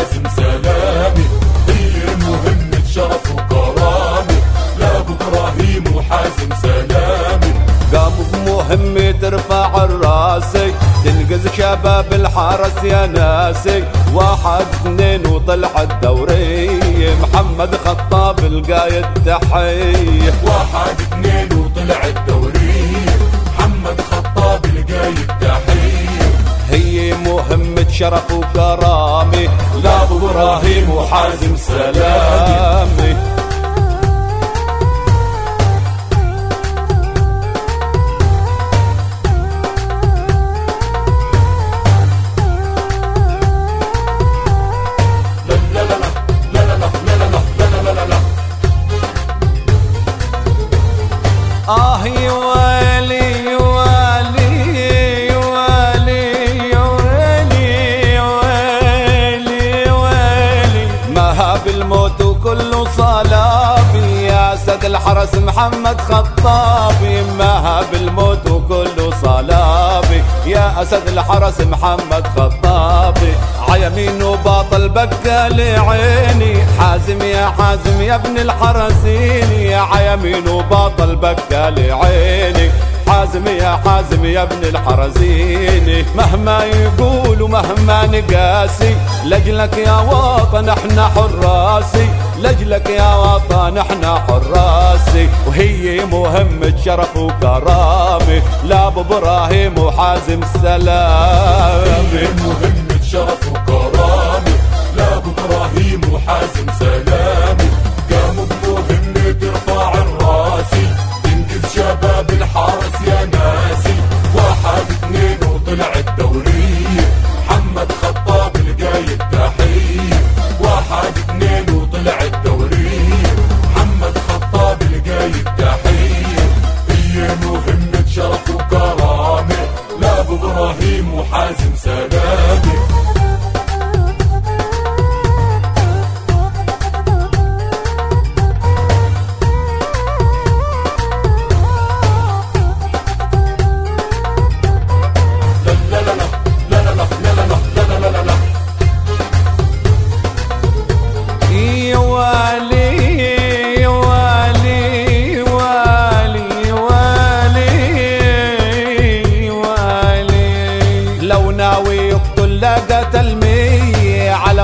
وحازم سلامي. هي مهمة شرف وكرامة. لابو إبراهيم وحازم سلامي. قاموا بمهمة ترفع الراسي تنقذ شباب الحرس يا ناسي واحد اثنين وطلع الدوري. محمد خطاب القايد تحية واحد اثنين وطلع الدورية شرف وكرامة لابو إبراهيم وحازم سلامي. مهاب الموت وكله صلابي. يا أسد الحرس محمد خطابي. مهاب الموت وكله صلابي. يا أسد الحرس محمد خطابي. عيمين وباطل بكى لعيني. حازم يا حازم يا ابن الحرسين يا عيمين وباطل بكى لعيني. حازم يا ابن الحرزين مهما يقولوا مهما نقاسي لجلك يا وطن إحنا حراسي. لجلك يا وطن إحنا حراسي. وهي مهمة شرف وكرامة لابو إبراهيم وحازم سلام هي مهمة شرف وكرامة لابو إبراهيم وحازم سلامي. قاموا بمهمة ترفع الراسي. تنقذ شباب الحارس عازم سلام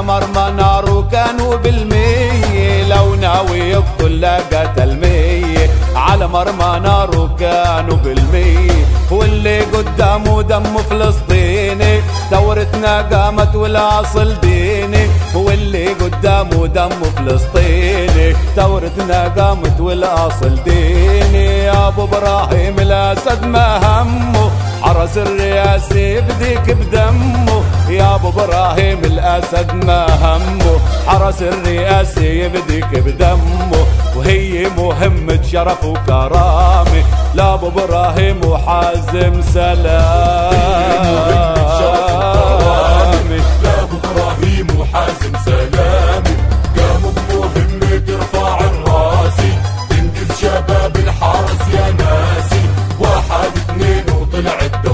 القمر نارو كانوا بالمية لو ناوي الطلة قتل مية على مرمى نارو كانوا بالمية. واللي قدامه دم فلسطيني دورتنا قامت والأصل ديني واللي قدامه دم فلسطيني دورتنا قامت والأصل ديني أبو إبراهيم الأسد ما همه راس الرياسي بديك بدمه. يا أبو إبراهيم الأسد ما همه. حرس الرئاسي يبديك بدمه. وهي مهمة شرف وكرامة. لابو إبراهيم وحازم سلام لابو إبراهيم وحازم سلام قاموا بمهمة ارفع الراسي. شباب الحرس يا ناسي. واحد اثنين وطلعت